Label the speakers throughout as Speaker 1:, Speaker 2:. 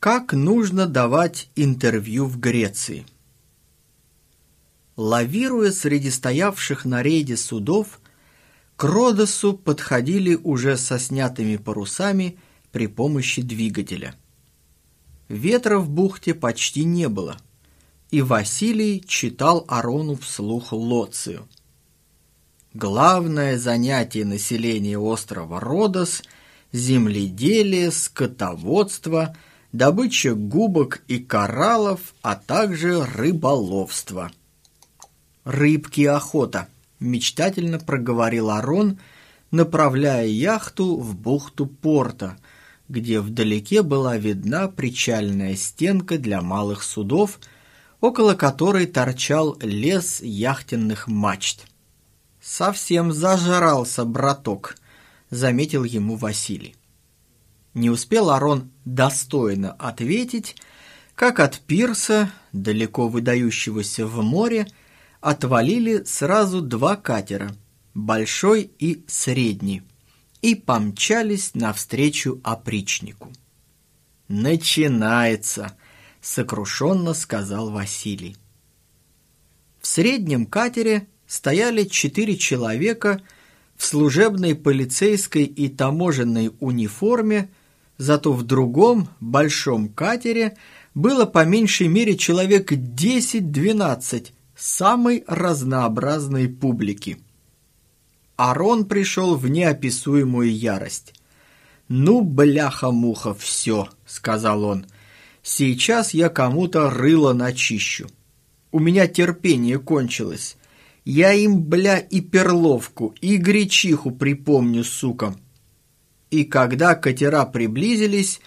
Speaker 1: Как нужно давать интервью в Греции? Лавируя среди стоявших на рейде судов, к Родосу подходили уже со снятыми парусами при помощи двигателя. Ветра в бухте почти не было, и Василий читал Арону вслух Лоцию. Главное занятие населения острова Родос – земледелие, скотоводство – добыча губок и кораллов, а также рыболовство. «Рыбки охота», – мечтательно проговорил Арон, направляя яхту в бухту порта, где вдалеке была видна причальная стенка для малых судов, около которой торчал лес яхтенных мачт. «Совсем зажрался, браток», — заметил ему Василий. Не успел Арон достойно ответить, как от пирса, далеко выдающегося в море, отвалили сразу два катера, большой и средний, и помчались навстречу опричнику. «Начинается!» — сокрушенно сказал Василий. В среднем катере стояли четыре человека в служебной полицейской и таможенной униформе Зато в другом, большом катере было по меньшей мере человек 10-12 самой разнообразной публики. Арон пришел в неописуемую ярость. «Ну, бляха-муха, все», — сказал он. «Сейчас я кому-то рыло начищу. У меня терпение кончилось. Я им, бля, и перловку, и гречиху припомню, сука». И когда катера приблизились,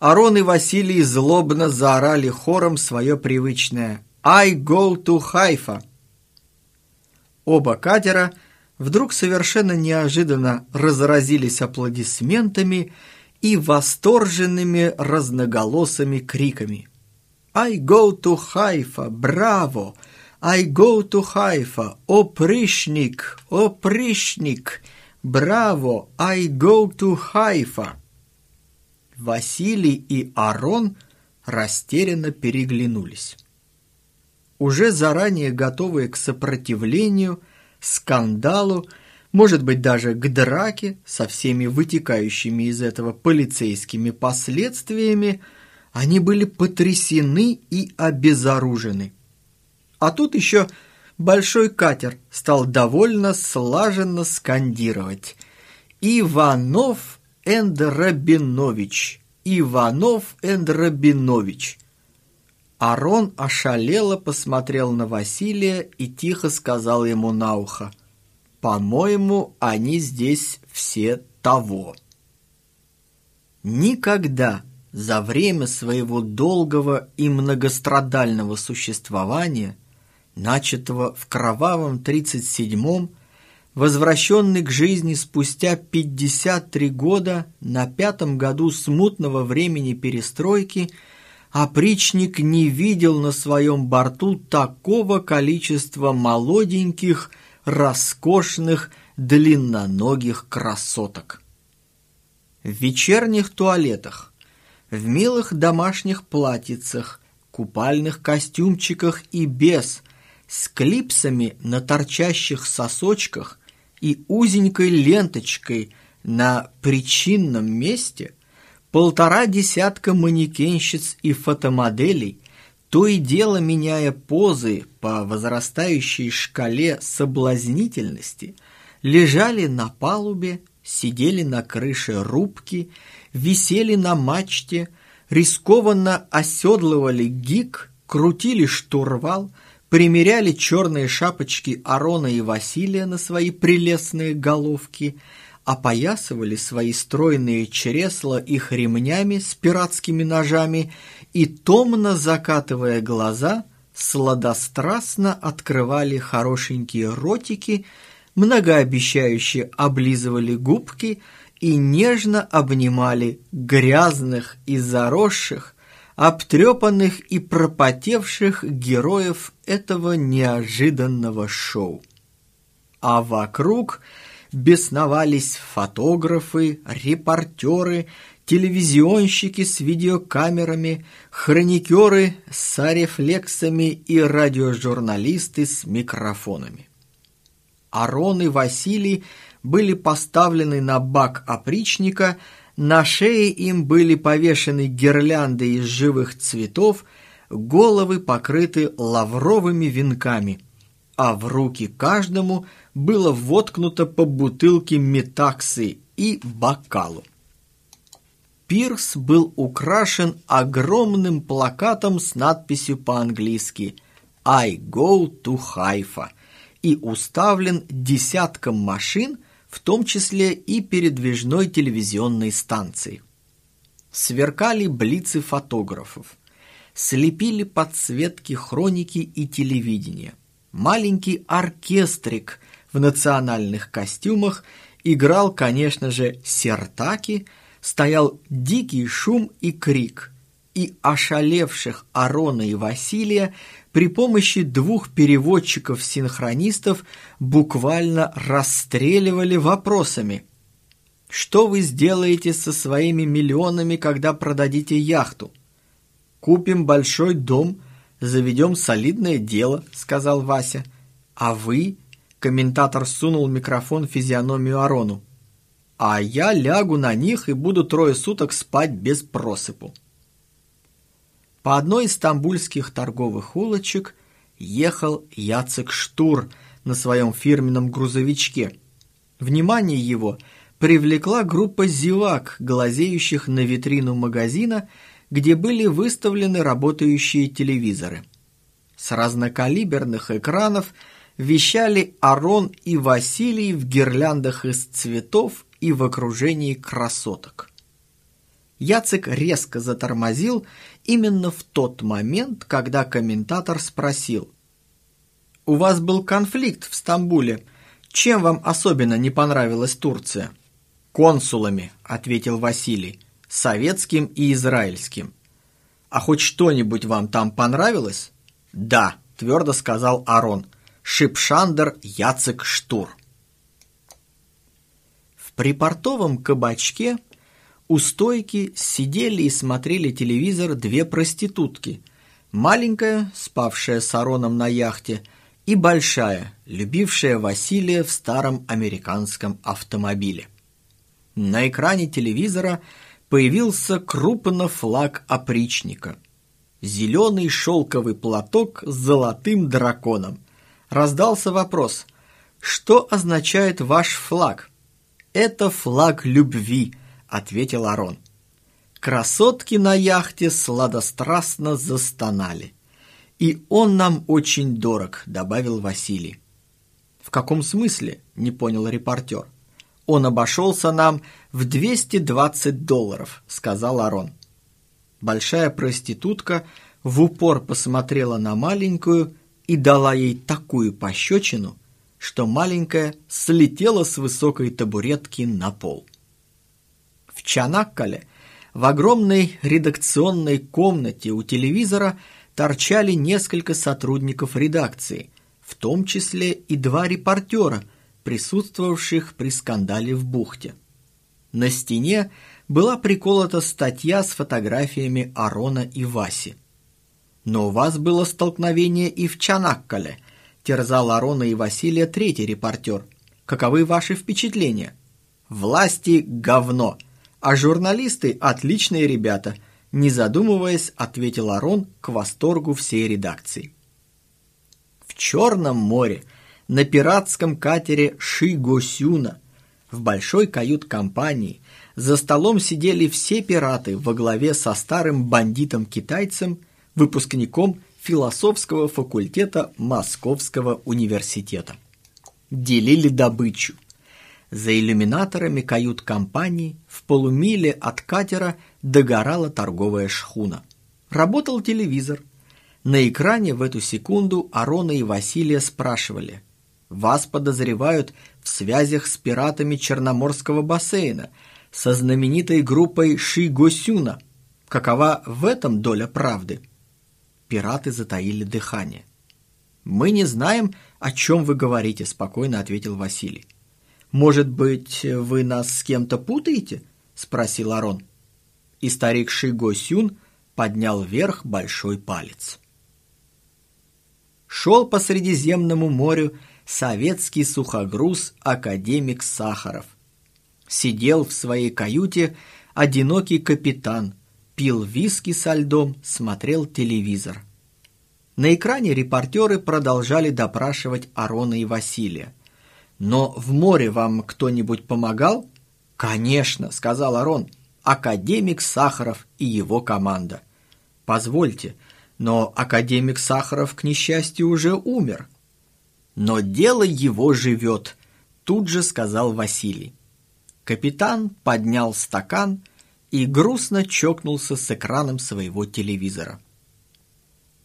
Speaker 1: Арон и Василий злобно заорали хором свое привычное «I go to Haifa». Оба катера вдруг совершенно неожиданно разразились аплодисментами и восторженными разноголосыми криками. «I go to Haifa! Браво! I go to Haifa! Опришник! Опришник!» «Браво! I go to Haifa!» Василий и Арон растерянно переглянулись. Уже заранее готовые к сопротивлению, скандалу, может быть даже к драке со всеми вытекающими из этого полицейскими последствиями, они были потрясены и обезоружены. А тут еще большой катер стал довольно слаженно скандировать «Иванов энд Рабинович! Иванов энд Рабинович!» Арон ошалело посмотрел на Василия и тихо сказал ему на ухо «По-моему, они здесь все того». Никогда за время своего долгого и многострадального существования – начатого в кровавом 37-м, возвращенный к жизни спустя 53 года на пятом году смутного времени перестройки, опричник не видел на своем борту такого количества молоденьких, роскошных, длинноногих красоток. В вечерних туалетах, в милых домашних платьицах, купальных костюмчиках и без – с клипсами на торчащих сосочках и узенькой ленточкой на причинном месте, полтора десятка манекенщиц и фотомоделей, то и дело меняя позы по возрастающей шкале соблазнительности, лежали на палубе, сидели на крыше рубки, висели на мачте, рискованно оседлывали гик, крутили штурвал – примеряли черные шапочки Арона и Василия на свои прелестные головки, опоясывали свои стройные чресла их ремнями с пиратскими ножами и, томно закатывая глаза, сладострастно открывали хорошенькие ротики, многообещающе облизывали губки и нежно обнимали грязных и заросших, обтрепанных и пропотевших героев этого неожиданного шоу. А вокруг бесновались фотографы, репортеры, телевизионщики с видеокамерами, хроникеры с арефлексами и радиожурналисты с микрофонами. Арон и Василий были поставлены на бак опричника, на шее им были повешены гирлянды из живых цветов, головы покрыты лавровыми венками, а в руки каждому было воткнуто по бутылке метаксы и бокалу. Пирс был украшен огромным плакатом с надписью по-английски «I go to Haifa» и уставлен десятком машин, в том числе и передвижной телевизионной станцией. Сверкали блицы фотографов, слепили подсветки хроники и телевидения. Маленький оркестрик в национальных костюмах играл, конечно же, сертаки – стоял дикий шум и крик, и ошалевших Арона и Василия при помощи двух переводчиков-синхронистов буквально расстреливали вопросами. «Что вы сделаете со своими миллионами, когда продадите яхту?» «Купим большой дом, заведем солидное дело», — сказал Вася. «А вы?» — комментатор сунул микрофон в физиономию Арону а я лягу на них и буду трое суток спать без просыпу. По одной из стамбульских торговых улочек ехал Яцек Штур на своем фирменном грузовичке. Внимание его привлекла группа зевак, глазеющих на витрину магазина, где были выставлены работающие телевизоры. С разнокалиберных экранов вещали Арон и Василий в гирляндах из цветов и в окружении красоток. Яцек резко затормозил именно в тот момент, когда комментатор спросил. «У вас был конфликт в Стамбуле. Чем вам особенно не понравилась Турция?» «Консулами», — ответил Василий, — «советским и израильским». «А хоть что-нибудь вам там понравилось?» «Да», — твердо сказал Арон, — «Шипшандер Яцек Штур». При портовом кабачке у стойки сидели и смотрели телевизор две проститутки. Маленькая, спавшая с Ароном на яхте, и большая, любившая Василия в старом американском автомобиле. На экране телевизора появился крупно флаг опричника. Зеленый шелковый платок с золотым драконом. Раздался вопрос, что означает ваш флаг? «Это флаг любви», — ответил Арон. Красотки на яхте сладострастно застонали. «И он нам очень дорог», — добавил Василий. «В каком смысле?» — не понял репортер. «Он обошелся нам в 220 долларов», — сказал Арон. Большая проститутка в упор посмотрела на маленькую и дала ей такую пощечину, что маленькая слетела с высокой табуретки на пол. В Чанаккале в огромной редакционной комнате у телевизора торчали несколько сотрудников редакции, в том числе и два репортера, присутствовавших при скандале в бухте. На стене была приколота статья с фотографиями Арона и Васи. Но у вас было столкновение и в Чанаккале – терзал Арона и Василия третий репортер. Каковы ваши впечатления? Власти – говно, а журналисты – отличные ребята. Не задумываясь, ответил Арон к восторгу всей редакции. В Черном море, на пиратском катере Шигосюна, в большой кают-компании, за столом сидели все пираты во главе со старым бандитом-китайцем, выпускником философского факультета Московского университета. Делили добычу. За иллюминаторами кают-компании в полумиле от катера догорала торговая шхуна. Работал телевизор. На экране в эту секунду Арона и Василия спрашивали. «Вас подозревают в связях с пиратами Черноморского бассейна, со знаменитой группой Ши-Госюна. Какова в этом доля правды?» Пираты затаили дыхание. «Мы не знаем, о чем вы говорите», – спокойно ответил Василий. «Может быть, вы нас с кем-то путаете?» – спросил Арон. И старик Шиго Сюн поднял вверх большой палец. Шел по Средиземному морю советский сухогруз академик Сахаров. Сидел в своей каюте одинокий капитан, пил виски со льдом, смотрел телевизор. На экране репортеры продолжали допрашивать Арона и Василия. «Но в море вам кто-нибудь помогал?» «Конечно», — сказал Арон, — «академик Сахаров и его команда». «Позвольте, но академик Сахаров, к несчастью, уже умер». «Но дело его живет», — тут же сказал Василий. Капитан поднял стакан и грустно чокнулся с экраном своего телевизора.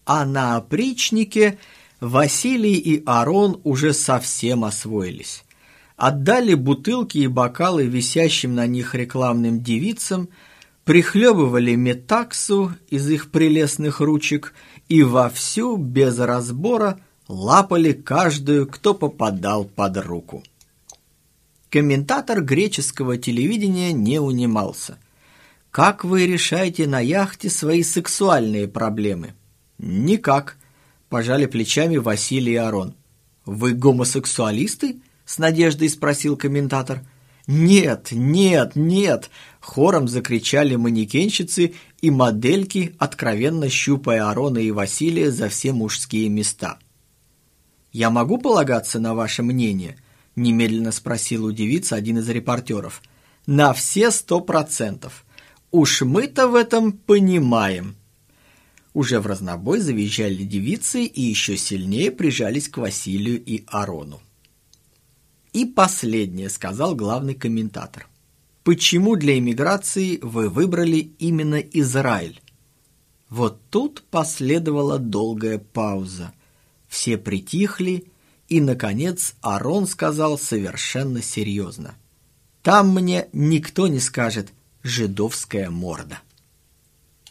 Speaker 1: А на опричнике Василий и Арон уже совсем освоились. Отдали бутылки и бокалы висящим на них рекламным девицам, прихлебывали метаксу из их прелестных ручек и вовсю, без разбора, лапали каждую, кто попадал под руку. Комментатор греческого телевидения не унимался. «Как вы решаете на яхте свои сексуальные проблемы?» «Никак», – пожали плечами Василий и Арон. «Вы гомосексуалисты?» – с надеждой спросил комментатор. «Нет, нет, нет!» – хором закричали манекенщицы и модельки, откровенно щупая Арона и Василия за все мужские места. «Я могу полагаться на ваше мнение?» – немедленно спросил у девицы один из репортеров. «На все сто процентов. Уж мы-то в этом понимаем». Уже в разнобой завизжали девицы и еще сильнее прижались к Василию и Арону. И последнее, сказал главный комментатор. Почему для иммиграции вы выбрали именно Израиль? Вот тут последовала долгая пауза. Все притихли, и, наконец, Арон сказал совершенно серьезно. «Там мне никто не скажет «жидовская морда».